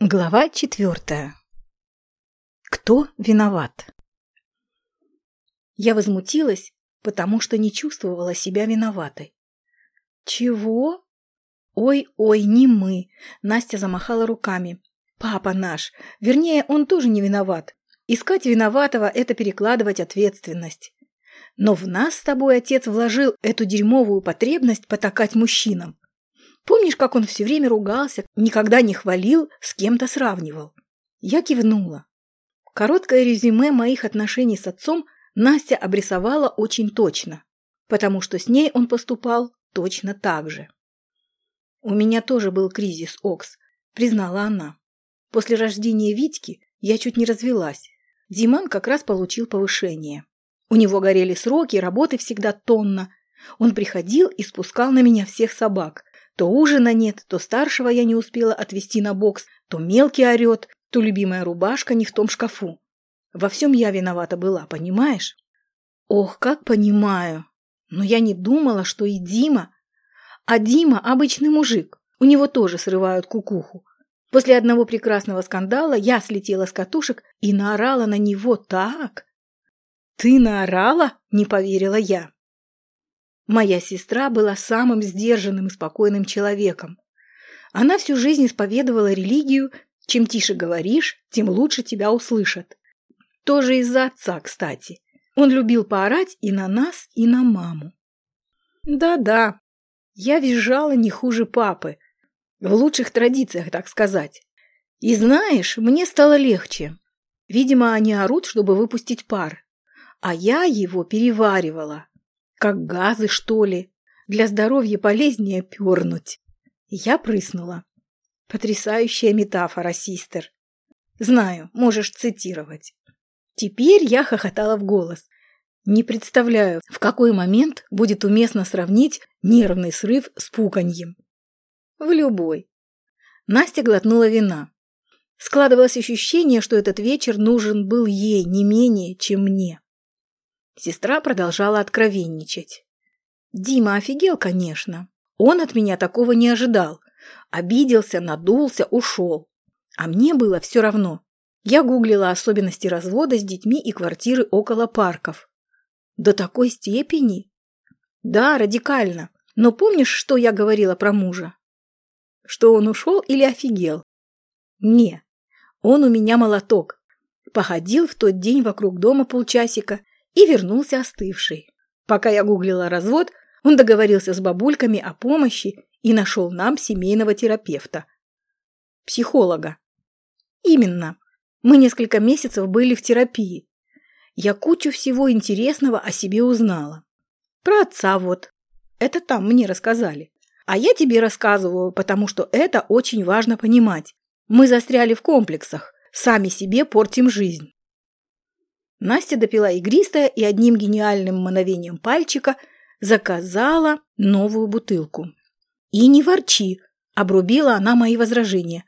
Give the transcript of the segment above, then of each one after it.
Глава четвертая. Кто виноват? Я возмутилась, потому что не чувствовала себя виноватой. Чего? Ой-ой, не мы. Настя замахала руками. Папа наш. Вернее, он тоже не виноват. Искать виноватого – это перекладывать ответственность. Но в нас с тобой отец вложил эту дерьмовую потребность потакать мужчинам. Помнишь, как он все время ругался, никогда не хвалил, с кем-то сравнивал? Я кивнула. Короткое резюме моих отношений с отцом Настя обрисовала очень точно, потому что с ней он поступал точно так же. «У меня тоже был кризис, Окс», — признала она. «После рождения Витьки я чуть не развелась. Диман как раз получил повышение. У него горели сроки, работы всегда тонна. Он приходил и спускал на меня всех собак. То ужина нет, то старшего я не успела отвезти на бокс, то мелкий орет, то любимая рубашка не в том шкафу. Во всем я виновата была, понимаешь? Ох, как понимаю. Но я не думала, что и Дима... А Дима обычный мужик, у него тоже срывают кукуху. После одного прекрасного скандала я слетела с катушек и наорала на него так. «Ты наорала?» – не поверила я. Моя сестра была самым сдержанным и спокойным человеком. Она всю жизнь исповедовала религию, чем тише говоришь, тем лучше тебя услышат. Тоже из-за отца, кстати. Он любил поорать и на нас, и на маму. Да-да, я визжала не хуже папы. В лучших традициях, так сказать. И знаешь, мне стало легче. Видимо, они орут, чтобы выпустить пар. А я его переваривала. Как газы, что ли? Для здоровья полезнее пернуть. Я прыснула. Потрясающая метафора, систер. Знаю, можешь цитировать. Теперь я хохотала в голос. Не представляю, в какой момент будет уместно сравнить нервный срыв с пуканьем. В любой. Настя глотнула вина. Складывалось ощущение, что этот вечер нужен был ей не менее, чем мне. Сестра продолжала откровенничать. Дима офигел, конечно. Он от меня такого не ожидал. Обиделся, надулся, ушел. А мне было все равно. Я гуглила особенности развода с детьми и квартиры около парков. До такой степени? Да, радикально. Но помнишь, что я говорила про мужа? Что он ушел или офигел? Не, он у меня молоток. Походил в тот день вокруг дома полчасика и вернулся остывший. Пока я гуглила развод, он договорился с бабульками о помощи и нашел нам семейного терапевта. Психолога. Именно. Мы несколько месяцев были в терапии. Я кучу всего интересного о себе узнала. Про отца вот. Это там мне рассказали. А я тебе рассказываю, потому что это очень важно понимать. Мы застряли в комплексах, сами себе портим жизнь. Настя допила игристое и одним гениальным мановением пальчика заказала новую бутылку. «И не ворчи!» – обрубила она мои возражения.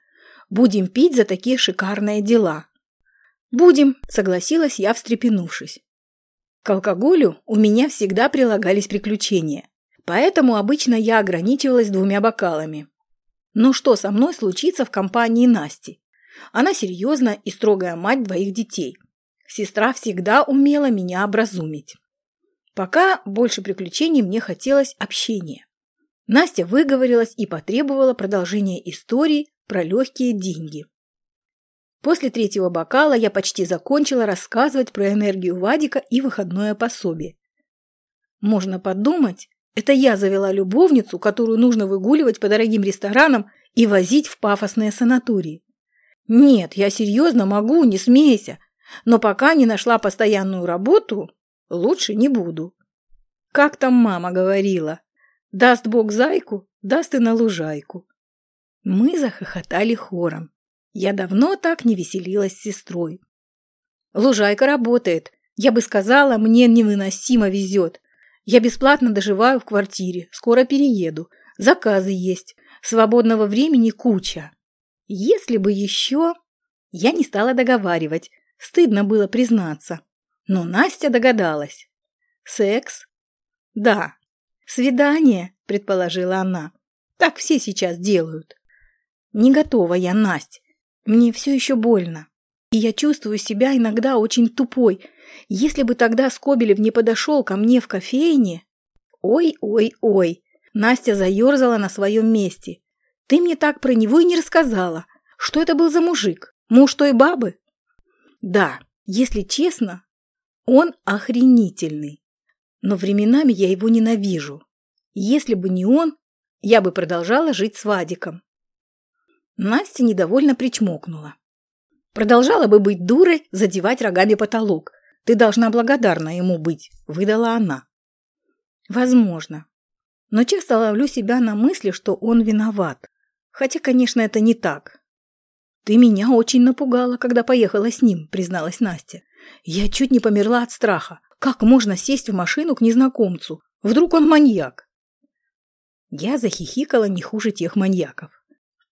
«Будем пить за такие шикарные дела». «Будем», – согласилась я, встрепенувшись. К алкоголю у меня всегда прилагались приключения, поэтому обычно я ограничивалась двумя бокалами. Но что со мной случится в компании Насти? Она серьезная и строгая мать двоих детей – Сестра всегда умела меня образумить. Пока больше приключений мне хотелось общения. Настя выговорилась и потребовала продолжения истории про легкие деньги. После третьего бокала я почти закончила рассказывать про энергию Вадика и выходное пособие. Можно подумать, это я завела любовницу, которую нужно выгуливать по дорогим ресторанам и возить в пафосные санатории. Нет, я серьезно могу, не смейся. Но пока не нашла постоянную работу, лучше не буду. Как там мама говорила? Даст Бог зайку, даст и на лужайку. Мы захохотали хором. Я давно так не веселилась с сестрой. Лужайка работает. Я бы сказала, мне невыносимо везет. Я бесплатно доживаю в квартире, скоро перееду. Заказы есть, свободного времени куча. Если бы еще... Я не стала договаривать, Стыдно было признаться. Но Настя догадалась. «Секс?» «Да». «Свидание?» – предположила она. «Так все сейчас делают». «Не готова я, Настя. Мне все еще больно. И я чувствую себя иногда очень тупой. Если бы тогда Скобелев не подошел ко мне в кофейне... Ой-ой-ой. Настя заерзала на своем месте. Ты мне так про него и не рассказала. Что это был за мужик? Муж той бабы? Да, если честно, он охренительный. Но временами я его ненавижу. Если бы не он, я бы продолжала жить с Вадиком. Настя недовольно причмокнула. Продолжала бы быть дурой, задевать рогами потолок. Ты должна благодарна ему быть, выдала она. Возможно. Но часто ловлю себя на мысли, что он виноват. Хотя, конечно, это не так. Ты меня очень напугала, когда поехала с ним, призналась Настя. Я чуть не померла от страха. Как можно сесть в машину к незнакомцу? Вдруг он маньяк? Я захихикала не хуже тех маньяков.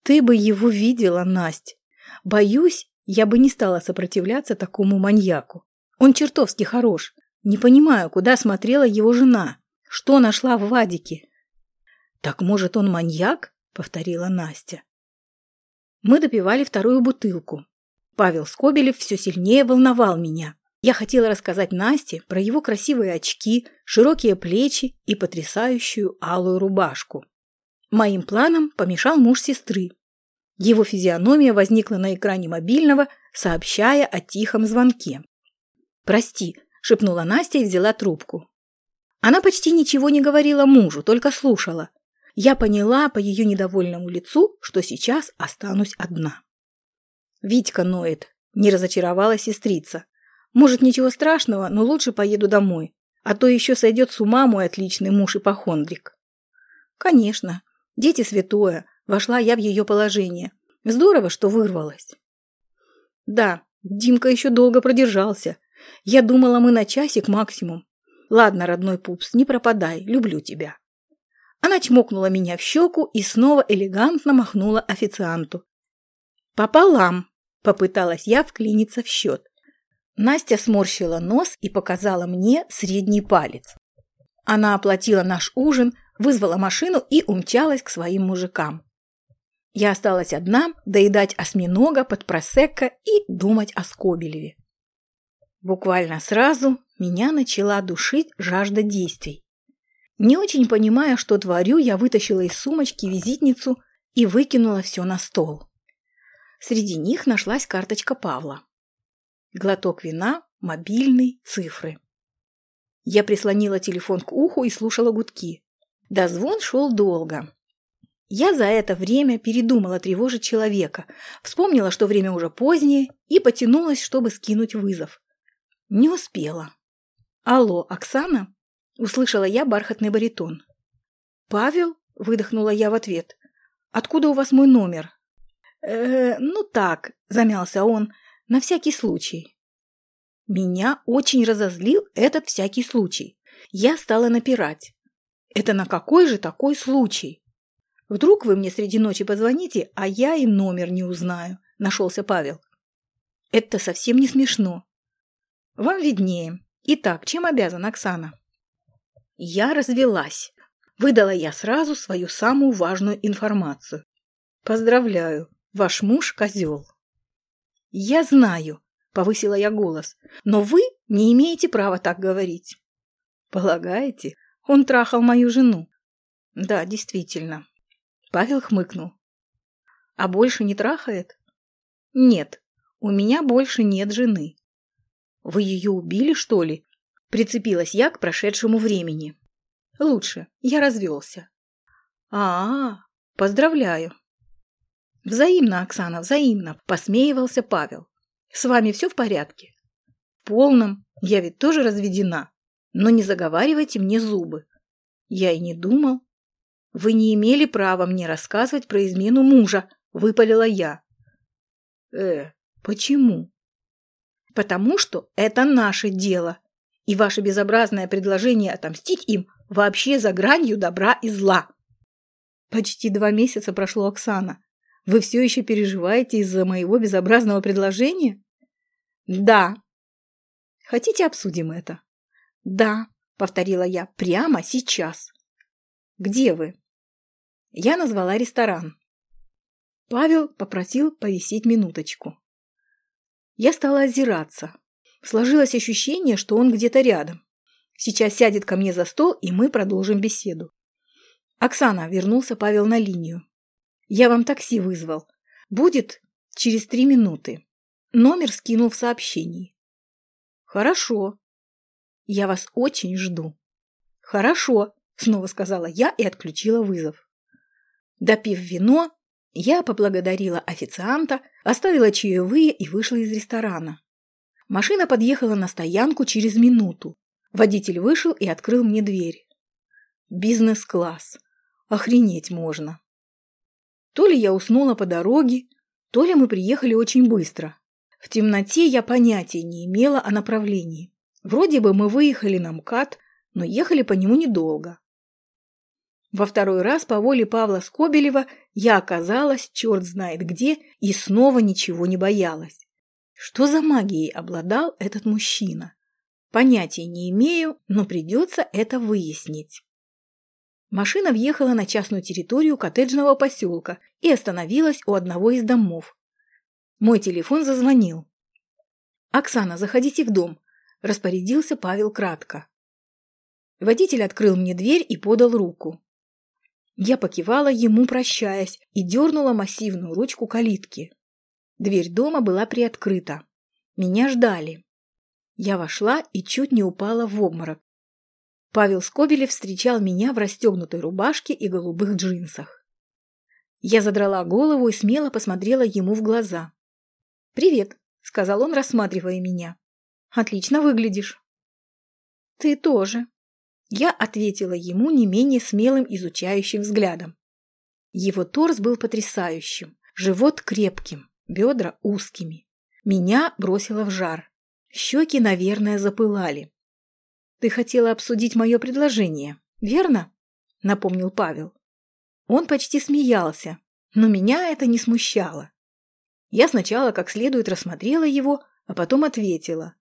Ты бы его видела, Насть. Боюсь, я бы не стала сопротивляться такому маньяку. Он чертовски хорош. Не понимаю, куда смотрела его жена. Что нашла в Вадике? Так может, он маньяк? Повторила Настя. Мы допивали вторую бутылку. Павел Скобелев все сильнее волновал меня. Я хотела рассказать Насте про его красивые очки, широкие плечи и потрясающую алую рубашку. Моим планам помешал муж сестры. Его физиономия возникла на экране мобильного, сообщая о тихом звонке. «Прости», – шепнула Настя и взяла трубку. Она почти ничего не говорила мужу, только слушала. Я поняла по ее недовольному лицу, что сейчас останусь одна. Витька ноет, не разочаровала сестрица. Может, ничего страшного, но лучше поеду домой. А то еще сойдет с ума мой отличный муж и похондрик. Конечно, дети святое. Вошла я в ее положение. Здорово, что вырвалась. Да, Димка еще долго продержался. Я думала, мы на часик максимум. Ладно, родной пупс, не пропадай, люблю тебя. Она чмокнула меня в щеку и снова элегантно махнула официанту. Пополам, попыталась я вклиниться в счет. Настя сморщила нос и показала мне средний палец. Она оплатила наш ужин, вызвала машину и умчалась к своим мужикам. Я осталась одна доедать осьминога под просекко и думать о Скобелеве. Буквально сразу меня начала душить жажда действий. Не очень понимая, что творю, я вытащила из сумочки визитницу и выкинула все на стол. Среди них нашлась карточка Павла. Глоток вина, мобильный, цифры. Я прислонила телефон к уху и слушала гудки. Дозвон шел долго. Я за это время передумала тревожить человека, вспомнила, что время уже позднее, и потянулась, чтобы скинуть вызов. Не успела. «Алло, Оксана?» – услышала я бархатный баритон. «Павел?» – выдохнула я в ответ. «Откуда у вас мой номер?» «Э, ну так», – замялся он, – на всякий случай. Меня очень разозлил этот всякий случай. Я стала напирать. Это на какой же такой случай? Вдруг вы мне среди ночи позвоните, а я и номер не узнаю, нашелся Павел. Это совсем не смешно. Вам виднее. Итак, чем обязан Оксана? Я развелась. Выдала я сразу свою самую важную информацию. Поздравляю, ваш муж козел. «Я знаю», — повысила я голос, — «но вы не имеете права так говорить». «Полагаете? Он трахал мою жену». «Да, действительно». Павел хмыкнул. «А больше не трахает?» «Нет, у меня больше нет жены». «Вы ее убили, что ли?» Прицепилась я к прошедшему времени. «Лучше, я развелся». «А-а, поздравляю». «Взаимно, Оксана, взаимно», – посмеивался Павел. «С вами все в порядке?» «В полном. Я ведь тоже разведена. Но не заговаривайте мне зубы». «Я и не думал». «Вы не имели права мне рассказывать про измену мужа», – выпалила я. «Э, почему?» «Потому что это наше дело, и ваше безобразное предложение отомстить им вообще за гранью добра и зла». Почти два месяца прошло Оксана. Вы все еще переживаете из-за моего безобразного предложения? Да. Хотите обсудим это? Да, повторила я, прямо сейчас. Где вы? Я назвала ресторан. Павел попросил повисеть минуточку. Я стала озираться. Сложилось ощущение, что он где-то рядом. Сейчас сядет ко мне за стол, и мы продолжим беседу. «Оксана», — вернулся Павел на линию. «Я вам такси вызвал. Будет через три минуты». Номер скинул в сообщении. «Хорошо. Я вас очень жду». «Хорошо», — снова сказала я и отключила вызов. Допив вино, я поблагодарила официанта, оставила чаевые и вышла из ресторана. Машина подъехала на стоянку через минуту. Водитель вышел и открыл мне дверь. Бизнес-класс. Охренеть можно. То ли я уснула по дороге, то ли мы приехали очень быстро. В темноте я понятия не имела о направлении. Вроде бы мы выехали на МКАД, но ехали по нему недолго. Во второй раз по воле Павла Скобелева я оказалась черт знает где и снова ничего не боялась. Что за магией обладал этот мужчина? Понятия не имею, но придется это выяснить. Машина въехала на частную территорию коттеджного поселка и остановилась у одного из домов. Мой телефон зазвонил. «Оксана, заходите в дом», – распорядился Павел кратко. Водитель открыл мне дверь и подал руку. Я покивала ему, прощаясь, и дернула массивную ручку калитки. Дверь дома была приоткрыта. Меня ждали. Я вошла и чуть не упала в обморок. Павел Скобелев встречал меня в расстегнутой рубашке и голубых джинсах. Я задрала голову и смело посмотрела ему в глаза. «Привет», — сказал он, рассматривая меня. «Отлично выглядишь». «Ты тоже». Я ответила ему не менее смелым изучающим взглядом. Его торс был потрясающим, живот крепким, бедра узкими. Меня бросило в жар. Щеки, наверное, запылали. «Ты хотела обсудить мое предложение, верно?» — напомнил Павел. Он почти смеялся, но меня это не смущало. Я сначала как следует рассмотрела его, а потом ответила.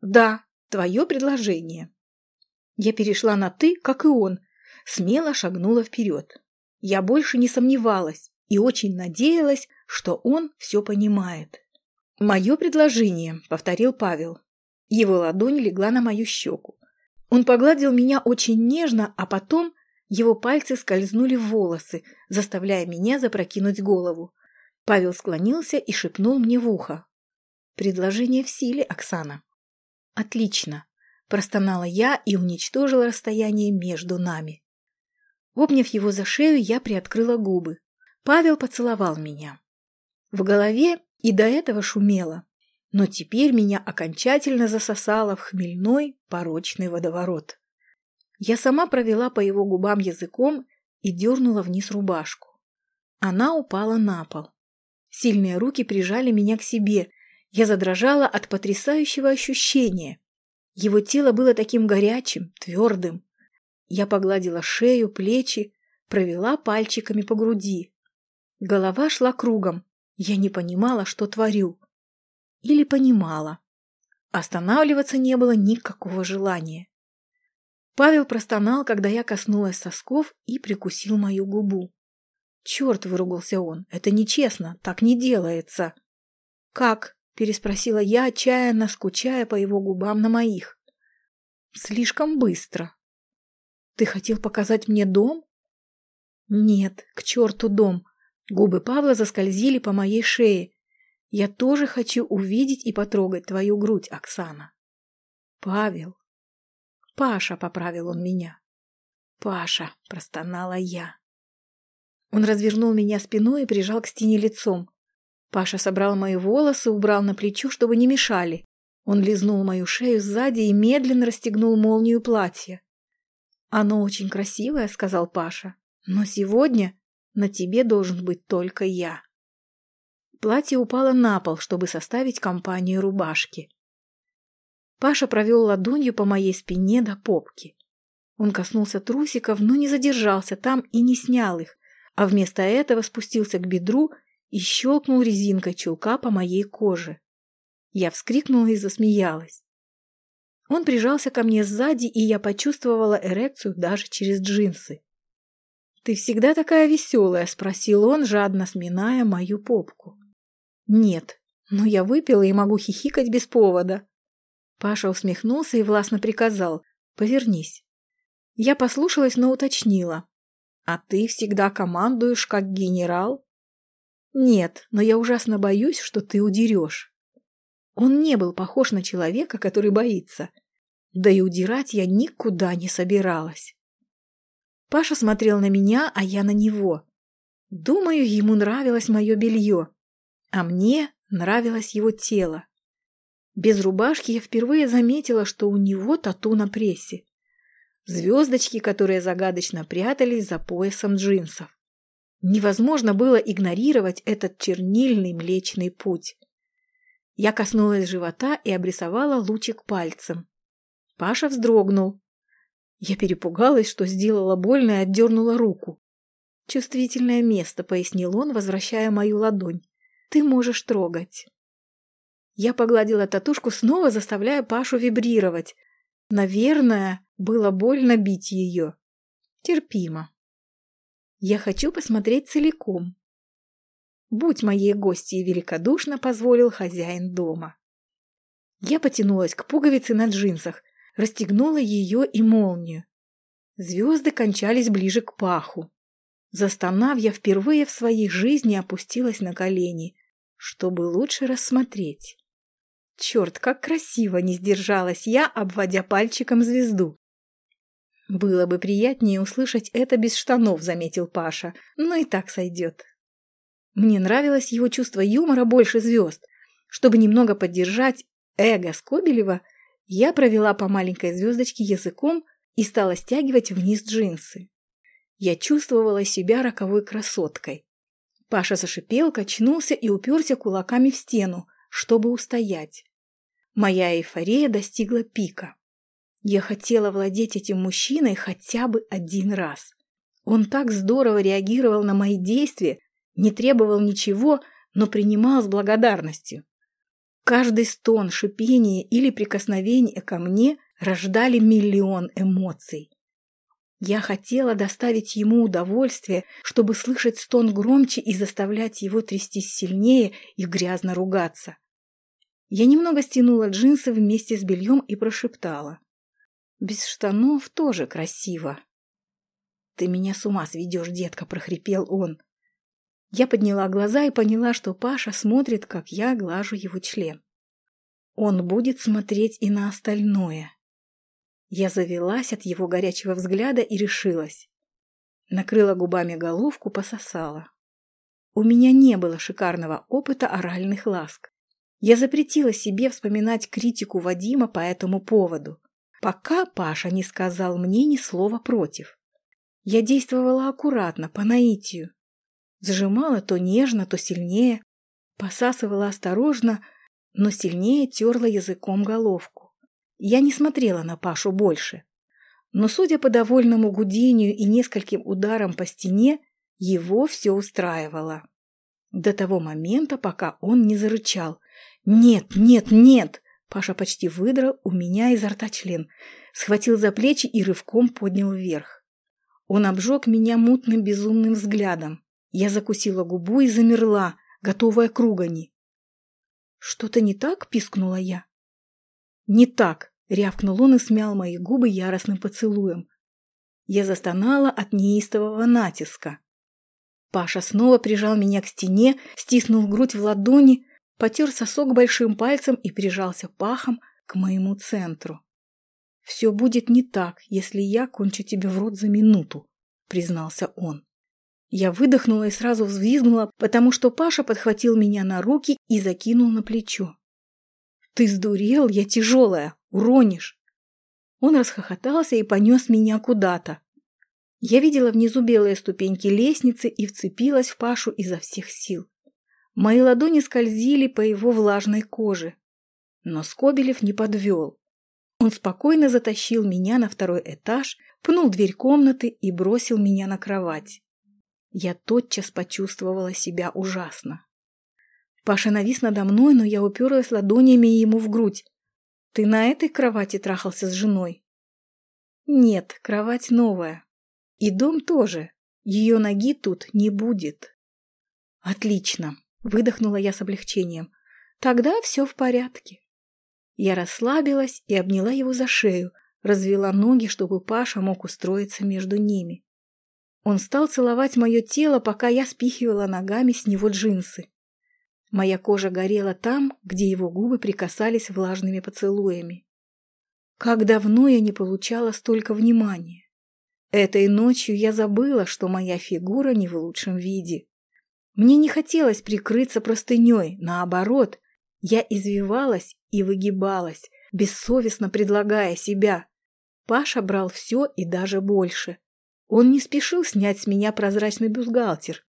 «Да, твое предложение». Я перешла на «ты», как и он, смело шагнула вперед. Я больше не сомневалась и очень надеялась, что он все понимает. «Мое предложение», — повторил Павел. Его ладонь легла на мою щеку. Он погладил меня очень нежно, а потом его пальцы скользнули в волосы, заставляя меня запрокинуть голову. Павел склонился и шепнул мне в ухо. «Предложение в силе, Оксана». «Отлично», – простонала я и уничтожила расстояние между нами. Обняв его за шею, я приоткрыла губы. Павел поцеловал меня. В голове и до этого шумело, но теперь меня окончательно засосало в хмельной порочный водоворот. Я сама провела по его губам языком и дернула вниз рубашку. Она упала на пол. Сильные руки прижали меня к себе. Я задрожала от потрясающего ощущения. Его тело было таким горячим, твердым. Я погладила шею, плечи, провела пальчиками по груди. Голова шла кругом. Я не понимала, что творю. Или понимала. Останавливаться не было никакого желания. Павел простонал, когда я коснулась сосков и прикусил мою губу. «Черт!» — выругался он. «Это нечестно, так не делается!» «Как?» — переспросила я, отчаянно скучая по его губам на моих. «Слишком быстро». «Ты хотел показать мне дом?» «Нет, к черту дом!» Губы Павла заскользили по моей шее. «Я тоже хочу увидеть и потрогать твою грудь, Оксана». «Павел». «Паша», — поправил он меня. «Паша», — простонала я. Он развернул меня спиной и прижал к стене лицом. Паша собрал мои волосы, убрал на плечо, чтобы не мешали. Он лизнул мою шею сзади и медленно расстегнул молнию платья. «Оно очень красивое», — сказал Паша. «Но сегодня на тебе должен быть только я. Платье упало на пол, чтобы составить компанию рубашки. Паша провел ладонью по моей спине до попки. Он коснулся трусиков, но не задержался там и не снял их, а вместо этого спустился к бедру и щелкнул резинкой чулка по моей коже. Я вскрикнула и засмеялась. Он прижался ко мне сзади, и я почувствовала эрекцию даже через джинсы. «Ты всегда такая веселая?» – спросил он, жадно сминая мою попку. «Нет, но я выпила и могу хихикать без повода». Паша усмехнулся и властно приказал «Повернись». Я послушалась, но уточнила. «А ты всегда командуешь, как генерал?» «Нет, но я ужасно боюсь, что ты удерешь». Он не был похож на человека, который боится. Да и удирать я никуда не собиралась. Паша смотрел на меня, а я на него. Думаю, ему нравилось мое белье, а мне нравилось его тело. Без рубашки я впервые заметила, что у него тату на прессе. Звездочки, которые загадочно прятались за поясом джинсов. Невозможно было игнорировать этот чернильный млечный путь. Я коснулась живота и обрисовала лучик пальцем. Паша вздрогнул, я перепугалась, что сделала больно и отдернула руку. «Чувствительное место», — пояснил он, возвращая мою ладонь. «Ты можешь трогать». Я погладила татушку, снова заставляя Пашу вибрировать. Наверное, было больно бить ее. Терпимо. Я хочу посмотреть целиком. Будь моей гостьей великодушно позволил хозяин дома. Я потянулась к пуговице на джинсах, расстегнула ее и молнию. Звезды кончались ближе к паху. Застонав, я впервые в своей жизни опустилась на колени, чтобы лучше рассмотреть. Черт, как красиво не сдержалась я, обводя пальчиком звезду. «Было бы приятнее услышать это без штанов», — заметил Паша, — «но и так сойдет». Мне нравилось его чувство юмора больше звезд. Чтобы немного поддержать эго Скобелева, я провела по маленькой звездочке языком и стала стягивать вниз джинсы. Я чувствовала себя роковой красоткой. Паша зашипел, качнулся и уперся кулаками в стену, чтобы устоять. Моя эйфория достигла пика. Я хотела владеть этим мужчиной хотя бы один раз. Он так здорово реагировал на мои действия, не требовал ничего, но принимал с благодарностью. Каждый стон, шипение или прикосновение ко мне рождали миллион эмоций. Я хотела доставить ему удовольствие, чтобы слышать стон громче и заставлять его трястись сильнее и грязно ругаться. Я немного стянула джинсы вместе с бельем и прошептала. «Без штанов тоже красиво». «Ты меня с ума сведешь, детка», — прохрипел он. Я подняла глаза и поняла, что Паша смотрит, как я глажу его член. Он будет смотреть и на остальное. Я завелась от его горячего взгляда и решилась. Накрыла губами головку, пососала. У меня не было шикарного опыта оральных ласк. Я запретила себе вспоминать критику Вадима по этому поводу, пока Паша не сказал мне ни слова против. Я действовала аккуратно, по наитию. Зажимала то нежно, то сильнее, посасывала осторожно, но сильнее терла языком головку. Я не смотрела на Пашу больше. Но, судя по довольному гудению и нескольким ударам по стене, его все устраивало. До того момента, пока он не зарычал. «Нет, нет, нет!» Паша почти выдрал у меня изо рта член, схватил за плечи и рывком поднял вверх. Он обжег меня мутным безумным взглядом. Я закусила губу и замерла, готовая к ругани. «Что-то не так?» – пискнула я. «Не так!» – рявкнул он и смял мои губы яростным поцелуем. Я застонала от неистового натиска. Паша снова прижал меня к стене, стиснул грудь в ладони, потер сосок большим пальцем и прижался пахом к моему центру. «Все будет не так, если я кончу тебе в рот за минуту», — признался он. Я выдохнула и сразу взвизгнула, потому что Паша подхватил меня на руки и закинул на плечо. «Ты сдурел? Я тяжелая! Уронишь!» Он расхохотался и понес меня куда-то. Я видела внизу белые ступеньки лестницы и вцепилась в Пашу изо всех сил. Мои ладони скользили по его влажной коже. Но Скобелев не подвел. Он спокойно затащил меня на второй этаж, пнул дверь комнаты и бросил меня на кровать. Я тотчас почувствовала себя ужасно. Паша навис надо мной, но я уперлась ладонями ему в грудь. «Ты на этой кровати трахался с женой?» «Нет, кровать новая. И дом тоже. Ее ноги тут не будет. Отлично, выдохнула я с облегчением. Тогда все в порядке. Я расслабилась и обняла его за шею, развела ноги, чтобы Паша мог устроиться между ними. Он стал целовать мое тело, пока я спихивала ногами с него джинсы. Моя кожа горела там, где его губы прикасались влажными поцелуями. Как давно я не получала столько внимания. Этой ночью я забыла, что моя фигура не в лучшем виде. Мне не хотелось прикрыться простыней, наоборот, я извивалась и выгибалась, бессовестно предлагая себя. Паша брал все и даже больше. Он не спешил снять с меня прозрачный бюстгальтер,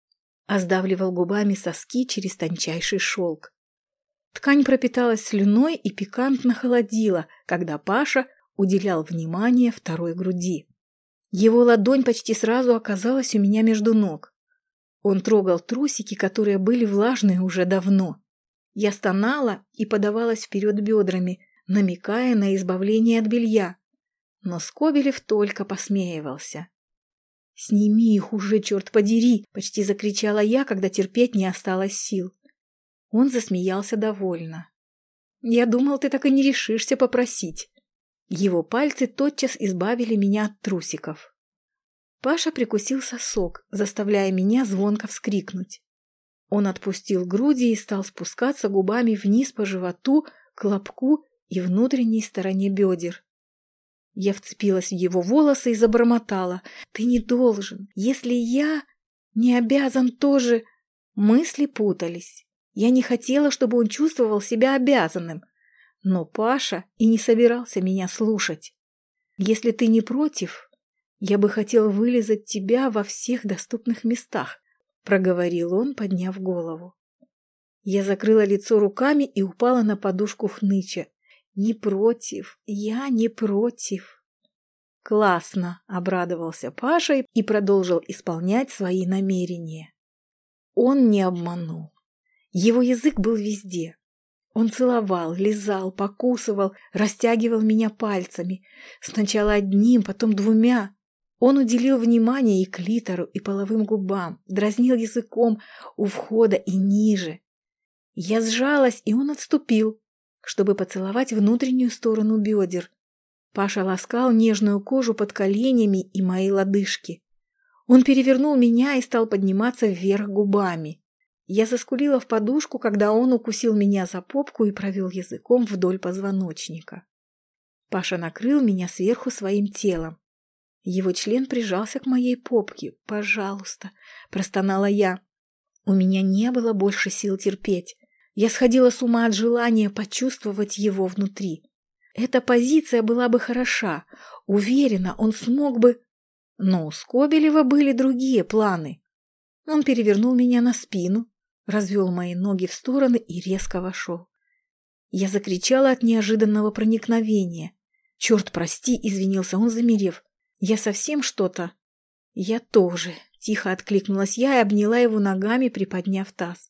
а сдавливал губами соски через тончайший шелк. Ткань пропиталась слюной и пикантно холодила, когда Паша уделял внимание второй груди. Его ладонь почти сразу оказалась у меня между ног. Он трогал трусики, которые были влажные уже давно. Я стонала и подавалась вперед бедрами, намекая на избавление от белья. Но Скобелев только посмеивался. «Сними их уже, черт подери!» – почти закричала я, когда терпеть не осталось сил. Он засмеялся довольно. «Я думал, ты так и не решишься попросить». Его пальцы тотчас избавили меня от трусиков. Паша прикусил сосок, заставляя меня звонко вскрикнуть. Он отпустил груди и стал спускаться губами вниз по животу, к лобку и внутренней стороне бедер. Я вцепилась в его волосы и забормотала. «Ты не должен. Если я не обязан тоже...» Мысли путались. Я не хотела, чтобы он чувствовал себя обязанным. Но Паша и не собирался меня слушать. «Если ты не против, я бы хотел вылезать тебя во всех доступных местах», проговорил он, подняв голову. Я закрыла лицо руками и упала на подушку хныча. «Не против, я не против». «Классно!» — обрадовался Паша и продолжил исполнять свои намерения. Он не обманул. Его язык был везде. Он целовал, лизал, покусывал, растягивал меня пальцами. Сначала одним, потом двумя. Он уделил внимание и клитору, и половым губам, дразнил языком у входа и ниже. Я сжалась, и он отступил, чтобы поцеловать внутреннюю сторону бедер. Паша ласкал нежную кожу под коленями и мои лодыжки. Он перевернул меня и стал подниматься вверх губами. Я заскулила в подушку, когда он укусил меня за попку и провел языком вдоль позвоночника. Паша накрыл меня сверху своим телом. Его член прижался к моей попке. «Пожалуйста», — простонала я. У меня не было больше сил терпеть. Я сходила с ума от желания почувствовать его внутри. Эта позиция была бы хороша. Уверена, он смог бы... Но у Скобелева были другие планы. Он перевернул меня на спину, развел мои ноги в стороны и резко вошел. Я закричала от неожиданного проникновения. «Черт, прости!» — извинился он, замерев. «Я совсем что-то?» «Я тоже», — тихо откликнулась я и обняла его ногами, приподняв таз.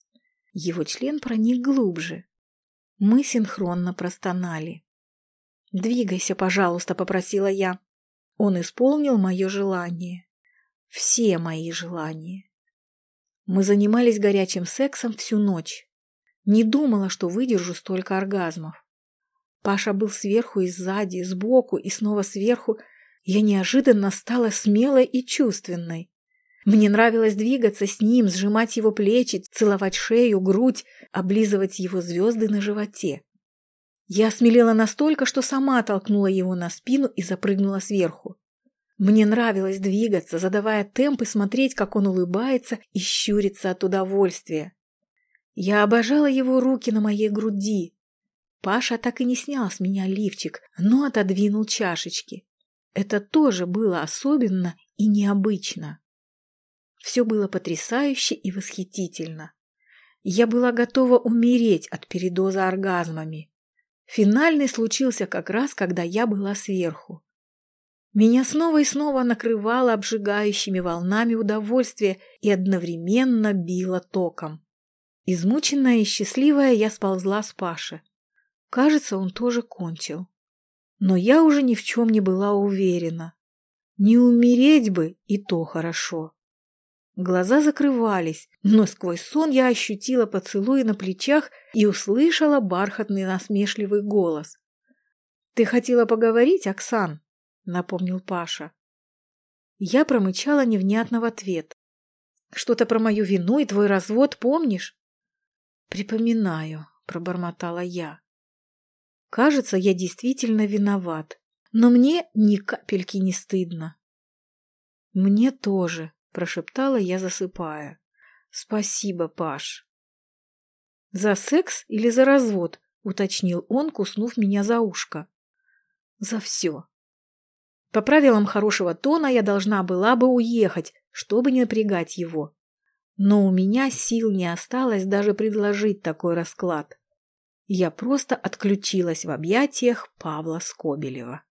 Его член проник глубже. Мы синхронно простонали. «Двигайся, пожалуйста», — попросила я. Он исполнил мое желание. Все мои желания. Мы занимались горячим сексом всю ночь. Не думала, что выдержу столько оргазмов. Паша был сверху и сзади, сбоку и снова сверху. Я неожиданно стала смелой и чувственной. Мне нравилось двигаться с ним, сжимать его плечи, целовать шею, грудь, облизывать его звезды на животе. Я осмелела настолько, что сама толкнула его на спину и запрыгнула сверху. Мне нравилось двигаться, задавая темп и смотреть, как он улыбается и щурится от удовольствия. Я обожала его руки на моей груди. Паша так и не снял с меня лифчик, но отодвинул чашечки. Это тоже было особенно и необычно. Все было потрясающе и восхитительно. Я была готова умереть от передоза оргазмами. Финальный случился как раз, когда я была сверху. Меня снова и снова накрывало обжигающими волнами удовольствия и одновременно било током. Измученная и счастливая я сползла с Паши. Кажется, он тоже кончил. Но я уже ни в чем не была уверена. Не умереть бы, и то хорошо. Глаза закрывались, но сквозь сон я ощутила поцелуи на плечах и услышала бархатный насмешливый голос. «Ты хотела поговорить, Оксан?» — напомнил Паша. Я промычала невнятно в ответ. «Что-то про мою вину и твой развод помнишь?» «Припоминаю», — пробормотала я. «Кажется, я действительно виноват, но мне ни капельки не стыдно». «Мне тоже», прошептала я, засыпая. Спасибо, Паш. За секс или за развод? уточнил он, куснув меня за ушко. За все. По правилам хорошего тона я должна была бы уехать, чтобы не напрягать его. Но у меня сил не осталось даже предложить такой расклад. Я просто отключилась в объятиях Павла Скобелева.